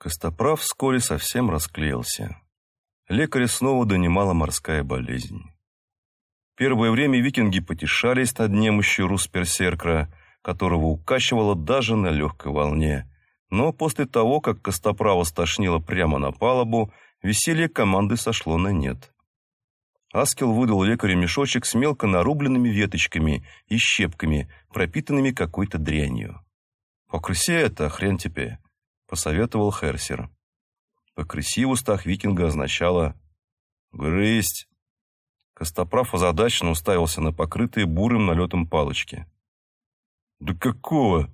Костоправ вскоре совсем расклеился. Лекаря снова донимала морская болезнь. Первое время викинги потешались над немощью Русперсеркра, которого укачивало даже на легкой волне. Но после того, как Костоправа стошнило прямо на палубу, веселье команды сошло на нет. Аскел выдал лекарю мешочек с мелко нарубленными веточками и щепками, пропитанными какой-то дрянью. «Покрыси это, хрен тебе», посоветовал Херсер. Покрыси в устах викинга означало «грызть». Костоправ озадаченно уставился на покрытые бурым налетом палочки. «Да какого?»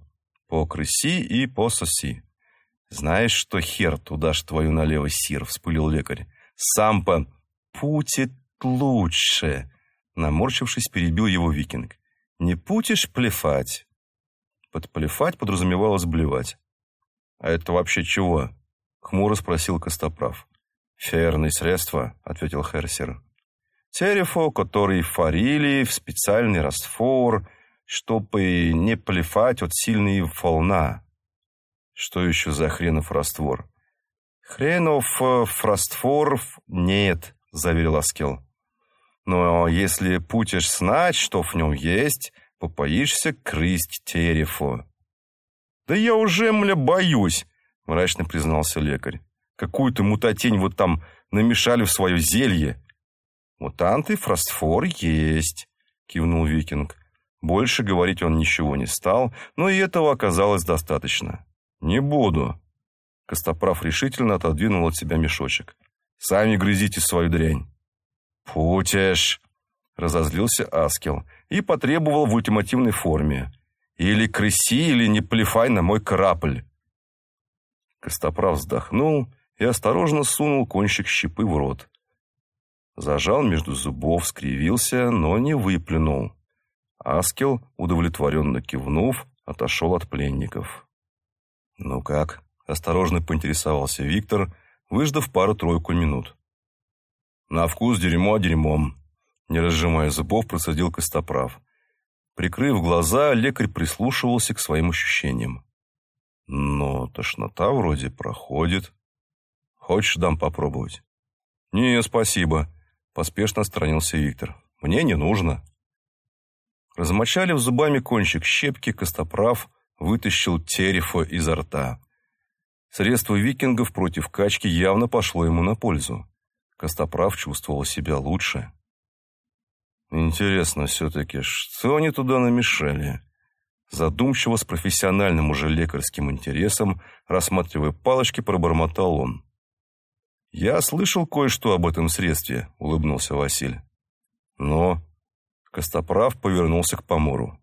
«Покрыси и пососи». «Знаешь, что хер туда ж твою налево сир?» — вспылил лекарь. «Сам по... путит лучше!» Наморщившись, перебил его викинг. «Не путишь плефать?» Под плефать подразумевалось блевать. «А это вообще чего?» — хмуро спросил Костоправ. «Ферные средства», — ответил Херсер. «Терефо, который фарили в специальный раствор, чтобы не плевать от сильной волна». «Что еще за хренов раствор?» «Хренов э, раствор нет», — заверил Аскел. «Но если путешь знать, что в нем есть, попоишься крысть терефо». «Да я уже, мля, боюсь», — мрачно признался лекарь. «Какую-то мутатень вот там намешали в свое зелье». «Мутанты фросфор есть», — кивнул викинг. Больше говорить он ничего не стал, но и этого оказалось достаточно. «Не буду». Костоправ решительно отодвинул от себя мешочек. «Сами грызите свою дрянь». «Путешь!» — разозлился Аскел и потребовал в ультимативной форме. Или крыси, или не плевай на мой корабль. Костоправ вздохнул и осторожно сунул кончик щепы в рот. Зажал между зубов, скривился, но не выплюнул. Аскел, удовлетворенно кивнув, отошел от пленников. «Ну как?» – осторожно поинтересовался Виктор, выждав пару-тройку минут. «На вкус дерьмо дерьмом», – не разжимая зубов, процедил Костоправ. Прикрыв глаза, лекарь прислушивался к своим ощущениям. Но тошнота вроде проходит. Хочешь, дам попробовать? Не, спасибо, поспешно отстранился Виктор. Мне не нужно. Размочалив зубами кончик щепки, Костоправ вытащил терефа изо рта. Средство викингов против качки явно пошло ему на пользу. Костоправ чувствовал себя лучше. Интересно все-таки, что они туда намешали? Задумчиво, с профессиональным уже лекарским интересом, рассматривая палочки, пробормотал он. «Я слышал кое-что об этом средстве», — улыбнулся Василь. «Но...» — Костоправ повернулся к помору.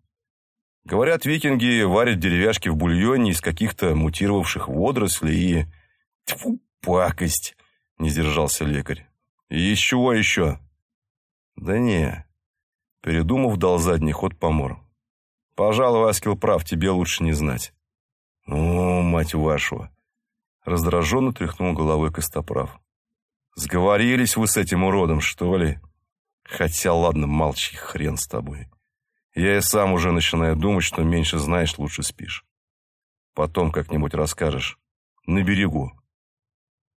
«Говорят, викинги варят деревяшки в бульоне из каких-то мутировавших водорослей и...» «Тьфу, пакость!» — не сдержался лекарь. «И из чего еще?» «Да не, Передумав, дал задний ход помор. «Пожалуй, Аскел прав, тебе лучше не знать». «О, мать вашу!» Раздраженно тряхнул головой Костоправ. «Сговорились вы с этим уродом, что ли? Хотя, ладно, молчи, хрен с тобой. Я и сам уже начинаю думать, что меньше знаешь, лучше спишь. Потом как-нибудь расскажешь. На берегу».